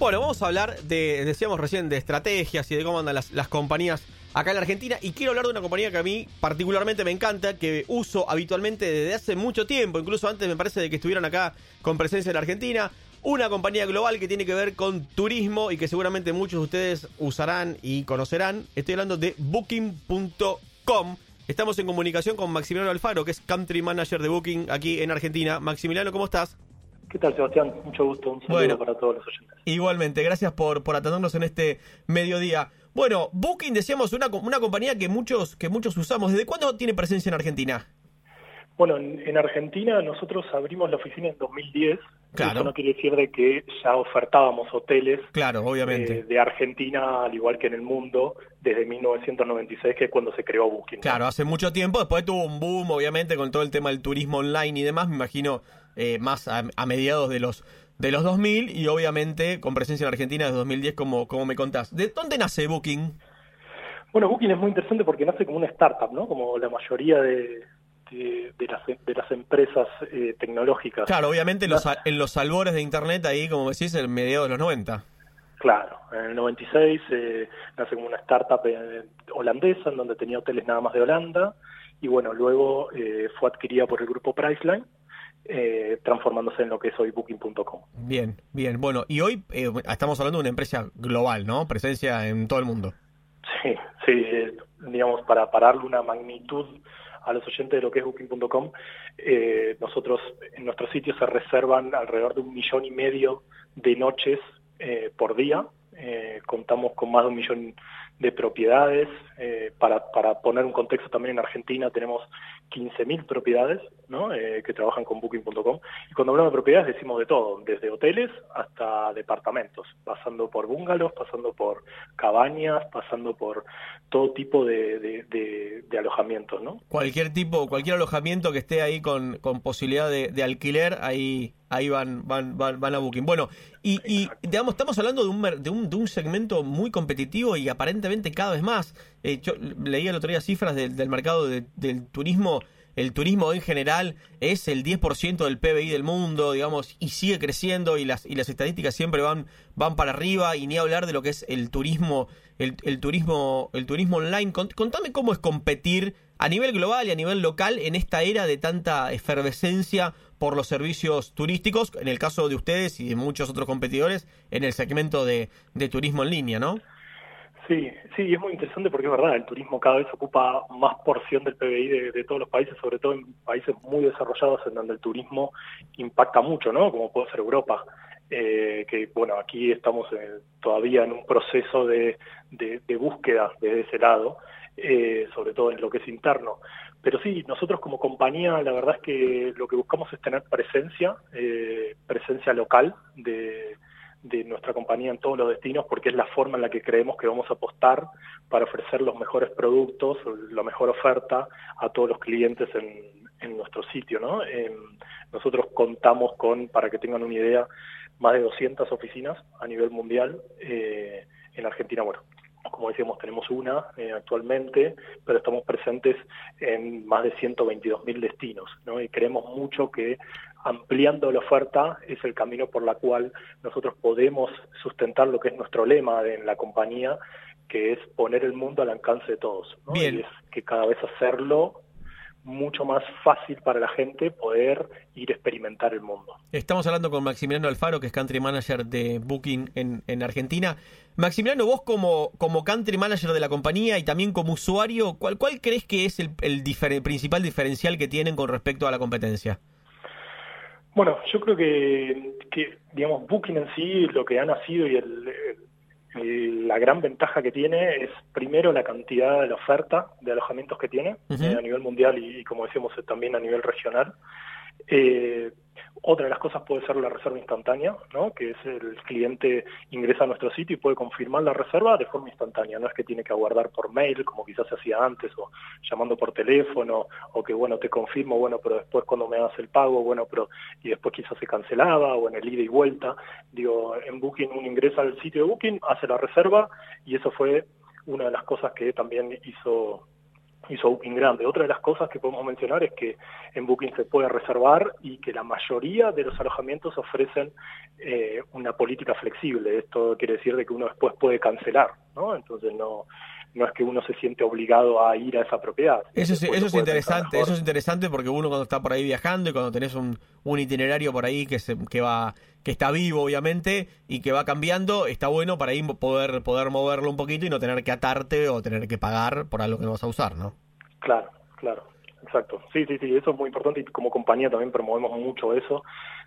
Bueno, vamos a hablar de, decíamos recién, de estrategias y de cómo andan las, compañías acá en la Argentina. Y quiero hablar de una compañía que a mí particularmente me encanta, que uso habitualmente desde hace mucho tiempo, incluso antes me parece de que estuvieran acá con presencia en Argentina. Una compañía global que tiene que ver con turismo y que seguramente muchos de ustedes usarán y conocerán. Estoy hablando de Booking.com. Estamos en comunicación con Maximiliano Alfaro, que es Country Manager de Booking aquí en Argentina. Maximiliano, ¿cómo estás? ¿Qué tal, Sebastián? Mucho gusto. Un saludo para todos los oyentes. Igualmente, gracias por, por atendernos en este mediodía. Bueno, Booking, decíamos, una, una compañía que muchos, que muchos usamos. ¿Desde cuándo tiene presencia en Argentina? Bueno, en, Argentina nosotros abrimos la oficina en 2010. Claro. Eso no quiere decir de que ya ofertábamos hoteles claro, obviamente. Eh, de Argentina, al igual que en el mundo, desde 1996, que es cuando se creó Booking. Claro, hace mucho tiempo. Después tuvo un boom, obviamente, con todo el tema del turismo online y demás. Me imagino eh, más a, mediados de los de los 2000 y obviamente con presencia en Argentina desde 2010 como, como me contás. ¿De dónde nace Booking? Bueno, Booking es muy interesante porque nace como una startup, ¿no? Como la mayoría de, de, las, de las empresas eh, tecnológicas. Claro, obviamente en los, en los albores de Internet ahí, como decís, en mediados de los 90. Claro, en el 96 eh, nace como una startup eh, holandesa en donde tenía hoteles nada más de Holanda y bueno, luego fue adquirida por el grupo Priceline eh, transformándose en lo que es hoy Booking.com. Bien, bien. Bueno, y hoy eh, estamos hablando de una empresa global, ¿no? Presencia en todo el mundo. Sí, sí, eh, digamos, para, darle una magnitud a los oyentes de lo que es Booking.com, nosotros en nuestro sitio se reservan alrededor de un millón y medio de noches por día. Contamos con más de un millón de propiedades. Eh, para, para poner un contexto también en Argentina tenemos 15.000 propiedades ¿no? Eh, que trabajan con Booking.com. Y cuando hablamos de propiedades decimos de todo, desde hoteles hasta departamentos, pasando por bungalows, pasando por cabañas, pasando por todo tipo de, alojamientos. ¿no? Cualquier tipo, cualquier alojamiento que esté ahí con, con posibilidad de, alquiler, ahí ahí van, van, van, a Booking. Bueno, y, y, digamos, estamos hablando de un, de, un, de un segmento muy competitivo y aparentemente cada vez más. Eh, yo leía el otro día cifras del, mercado del turismo. El turismo en general es el 10% del PBI del mundo, digamos, y sigue creciendo y las, y las estadísticas siempre van, van para arriba y ni hablar de lo que es el turismo, el, el turismo, el turismo online. Contame cómo es competir a nivel global y a nivel local en esta era de tanta efervescencia por los servicios turísticos, en el caso de ustedes y de muchos otros competidores, en el segmento de, turismo en línea, ¿no? Sí, sí, es muy interesante porque es verdad, el turismo cada vez ocupa más porción del PBI de, todos los países, sobre todo en países muy desarrollados en donde el turismo impacta mucho, ¿no? Como puede ser Europa. Eh, que bueno, aquí estamos eh, todavía en un proceso de, de, búsqueda desde ese lado, eh, sobre todo en lo que es interno. Pero sí, nosotros como compañía, la verdad es que lo que buscamos es tener presencia, presencia local de, nuestra compañía en todos los destinos, porque es la forma en la que creemos que vamos a apostar para ofrecer los mejores productos, la mejor oferta a todos los clientes en, nuestro sitio. ¿no? nosotros contamos con, para que tengan una idea, más de 200 oficinas a nivel mundial. Eh, en Argentina, bueno, como decíamos, tenemos una eh, actualmente, pero estamos presentes en más de 122 mil destinos, ¿no? Y creemos mucho que ampliando la oferta es el camino por la cual nosotros podemos sustentar lo que es nuestro lema en la compañía, que es poner el mundo al alcance de todos, ¿no? Y es que cada vez hacerlo mucho más fácil para la gente poder ir a experimentar el mundo. Estamos hablando con Maximiliano Alfaro, que es Country Manager de Booking en, en Argentina. Maximiliano, vos como, como Country Manager de la compañía y también como usuario, ¿cuál, cuál crees que es el, el principal diferencial que tienen con respecto a la competencia? Bueno, yo creo que, que digamos, Booking en sí, lo que ha nacido y el la gran ventaja que tiene es primero la cantidad de la oferta de alojamientos que tiene eh, a nivel mundial y, como decíamos eh, también a nivel regional. Eh, otra de las cosas puede ser la reserva instantánea, ¿no? que es el cliente ingresa a nuestro sitio y puede confirmar la reserva de forma instantánea, no es que tiene que aguardar por mail como quizás se hacía antes o llamando por teléfono o que bueno te confirmo, bueno, pero después cuando me hagas el pago, bueno, pero y después quizás se cancelaba o en el ida y vuelta. Digo, en Booking uno ingresa al sitio de Booking, hace la reserva y eso fue una de las cosas que también hizo hizo Booking grande. Otra de las cosas que podemos mencionar es que en Booking se puede reservar y que la mayoría de los alojamientos ofrecen eh, una política flexible. Esto quiere decir de que uno después puede cancelar, ¿no? Entonces no no es que uno se siente obligado a ir a esa propiedad. Eso es, eso es interesante, eso es interesante porque uno cuando está por ahí viajando y cuando tenés un, un itinerario por ahí que se, que va que está vivo obviamente y que va cambiando, está bueno para ahí poder poder moverlo un poquito y no tener que atarte o tener que pagar por algo que no vas a usar, ¿no? Claro, claro. Exacto, sí, sí, sí, eso es muy importante y como compañía también promovemos mucho eso.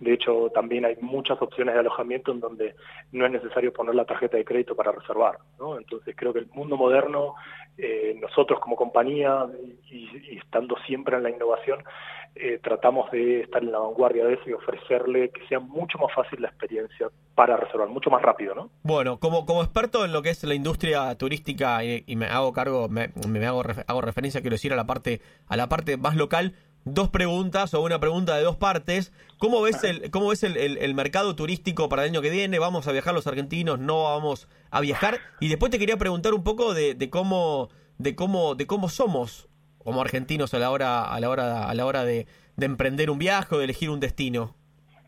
De hecho, también hay muchas opciones de alojamiento en donde no es necesario poner la tarjeta de crédito para reservar. ¿no? Entonces, creo que el mundo moderno, eh, nosotros como compañía y, y, estando siempre en la innovación, eh, tratamos de estar en la vanguardia de eso y ofrecerle que sea mucho más fácil la experiencia para reservar, mucho más rápido, ¿no? Bueno, como, como experto en lo que es la industria turística y, y me hago cargo, me, me hago, hago referencia, quiero decir, a la parte, a la parte más local, dos preguntas o una pregunta de dos partes. ¿Cómo ves el, cómo ves el, el, el, mercado turístico para el año que viene? ¿Vamos a viajar los argentinos? ¿No vamos a viajar? Y después te quería preguntar un poco de, de cómo, de cómo, de cómo somos como argentinos a la hora, a la hora, a la hora de, de emprender un viaje o de elegir un destino?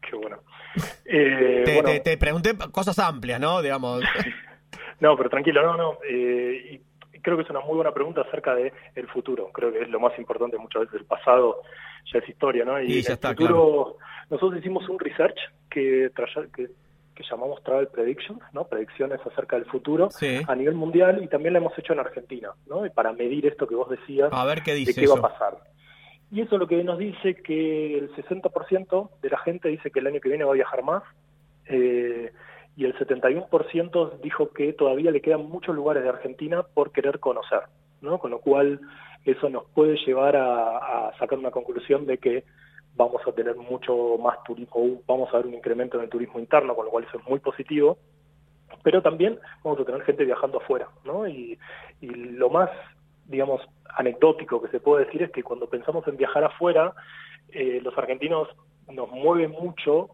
Qué bueno. Eh, te, bueno. Te, te, pregunté cosas amplias, ¿no? Digamos. no, pero tranquilo, no, no. Eh, y creo que es una muy buena pregunta acerca de el futuro. Creo que es lo más importante muchas veces. El pasado ya es historia, ¿no? Y, y ya el está, futuro, claro. nosotros hicimos un research que, que que llamamos Travel Predictions, ¿no? predicciones acerca del futuro sí. a nivel mundial y también la hemos hecho en Argentina, ¿no? Y para medir esto que vos decías, a ver qué dice de qué eso. va a pasar. Y eso lo que nos dice que el 60% de la gente dice que el año que viene va a viajar más, eh, y el 71% dijo que todavía le quedan muchos lugares de Argentina por querer conocer, ¿no? Con lo cual eso nos puede llevar a, sacar una conclusión de que vamos a tener mucho más turismo, vamos a ver un incremento en el turismo interno, con lo cual eso es muy positivo, pero también vamos a tener gente viajando afuera, ¿no? Y, y lo más, digamos, anecdótico que se puede decir es que cuando pensamos en viajar afuera, eh, los argentinos nos mueve mucho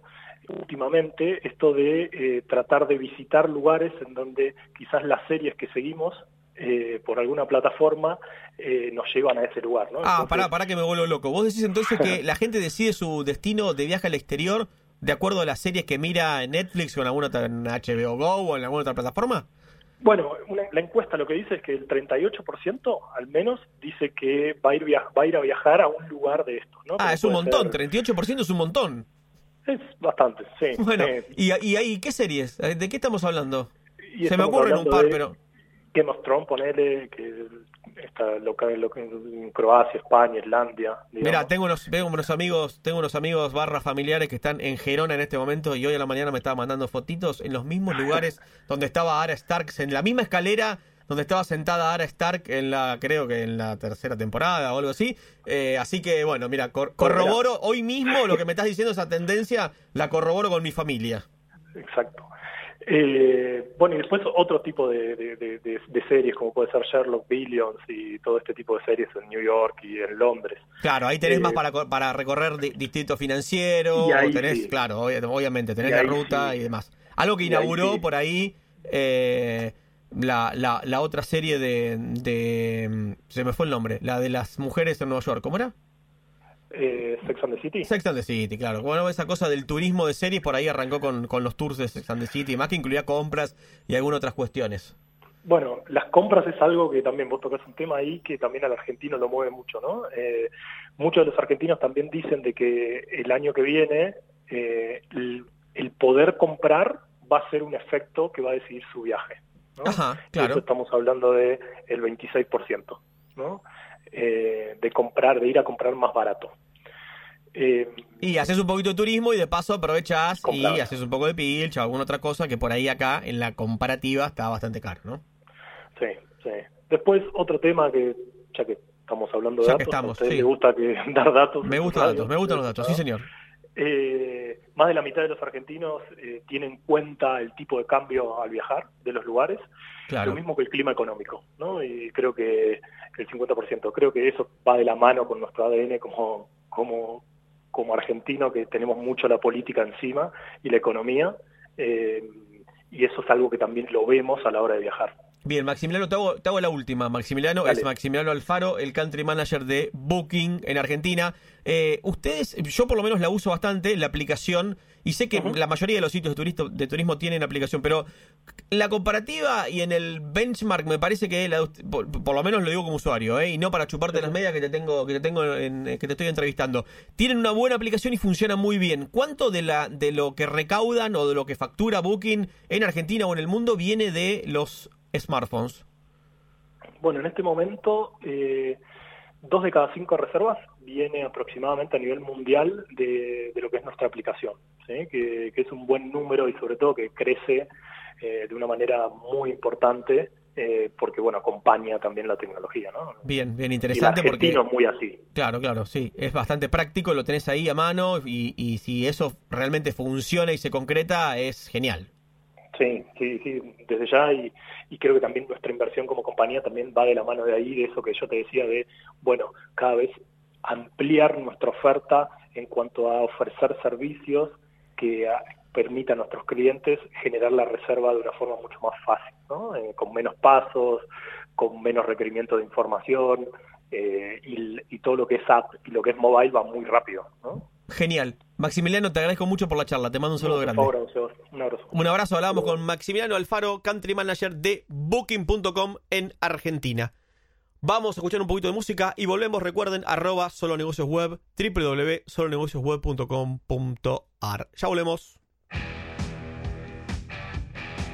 últimamente esto de eh, tratar de visitar lugares en donde quizás las series que seguimos eh, por alguna plataforma eh, nos llevan a ese lugar. ¿no? Ah, entonces... pará, pará que me vuelvo loco. Vos decís entonces que la gente decide su destino de viaje al exterior de acuerdo a las series que mira en Netflix o en alguna otra en HBO Go o en alguna otra plataforma? Bueno, una, la encuesta lo que dice es que el 38% al menos dice que va a ir, va a, ir a viajar a un lugar de estos. ¿no? Ah, es un montón, ser- 38% es un montón. Es bastante, sí. Bueno, Eh, ¿y, y ahí qué series? ¿De qué estamos hablando? Se me ocurren un par, de pero... Game of Thrones, ponele, que está local, local en Croacia, España, Islandia. Mira, tengo unos, tengo unos amigos, tengo unos amigos barra familiares que están en Gerona en este momento y hoy a la mañana me estaba mandando fotitos en los mismos lugares donde estaba Ara Stark, en la misma escalera donde estaba sentada Ara Stark en la, creo que en la tercera temporada o algo así. Eh, así que bueno, mira, cor corroboro hoy mismo lo que me estás diciendo, esa tendencia, la corroboro con mi familia. Exacto. Eh, bueno, y después otro tipo de, de, de, de, series, como puede ser Sherlock Billions y todo este tipo de series en New York y en Londres. Claro, ahí tenés Eh, más para, para recorrer di distrito financiero, ahí tenés, sí. claro, ob- obviamente, tenés la ruta sí. y demás. Algo que ahí inauguró sí. por ahí eh, la, la, la otra serie de, de... Se me fue el nombre, la de las mujeres en Nueva York, ¿cómo era? Eh, Sex and the City. Sex and the City, claro. Bueno, esa cosa del turismo de series por ahí arrancó con, con los tours de Sex and the City, más que incluía compras y algunas otras cuestiones. Bueno, las compras es algo que también vos tocas un tema ahí que también al argentino lo mueve mucho, ¿no? Eh, muchos de los argentinos también dicen de que el año que viene eh, el, el, poder comprar va a ser un efecto que va a decidir su viaje. ¿No? Ajá, claro. Eso estamos hablando de el 26%, ¿no? Eh, de comprar, de ir a comprar más barato. Eh, y haces un poquito de turismo y de paso aprovechás comprar. y haces un poco de pilch o alguna otra cosa que por ahí acá en la comparativa está bastante caro, ¿no? Sí, sí. Después otro tema que, ya que estamos hablando de ya datos, que estamos, a usted sí. le gusta que dar datos. Me gustan datos, me gustan los datos, sí señor. Eh, más de la mitad de los argentinos eh, tienen en cuenta el tipo de cambio al viajar de los lugares, claro. lo mismo que el clima económico, ¿no? Y creo que el 50%, creo que eso va de la mano con nuestro ADN como, como, como argentino, que tenemos mucho la política encima y la economía, eh, y eso es algo que también lo vemos a la hora de viajar. Bien, Maximiliano, te hago, la última. Maximiliano es Maximiliano Alfaro, el country manager de Booking en Argentina. Eh, ustedes, yo por lo menos la uso bastante, la aplicación, y sé que la mayoría de los sitios de, de turismo tienen aplicación, pero la comparativa y en el benchmark me parece que, por, lo menos lo digo como usuario, ¿eh? y no para chuparte las medias que te tengo, que te tengo, que te estoy entrevistando. Tienen una buena aplicación y funciona muy bien. ¿Cuánto de la de lo que recaudan o de lo que factura Booking en Argentina o en el mundo viene de los smartphones? Bueno, en este momento, eh, dos de cada cinco reservas viene aproximadamente a nivel mundial de, lo que es nuestra aplicación, que, es un buen número y sobre todo que crece eh, de una manera muy importante eh, porque bueno acompaña también la tecnología, ¿no? Bien, bien interesante y porque es muy así. Claro, claro, sí, es bastante práctico, lo tenés ahí a mano y, y si eso realmente funciona y se concreta es genial. Sí, sí, sí, desde ya y, creo que también nuestra inversión como compañía también va de la mano de ahí, de eso que yo te decía, de, bueno, cada vez ampliar nuestra oferta en cuanto a ofrecer servicios que permitan a nuestros clientes generar la reserva de una forma mucho más fácil, ¿no? Eh, con menos pasos, con menos requerimiento de información eh, y, y todo lo que es app y lo que es mobile va muy rápido, ¿no? Genial. Maximiliano, te agradezco mucho por la charla. Te mando un saludo grande. Un abrazo. Un abrazo. Hablábamos con Maximiliano Alfaro, Country Manager de Booking.com en Argentina. Vamos a escuchar un poquito de música y volvemos. Recuerden, arroba solonegociosweb, www.solonegociosweb.com.ar. Ya volvemos.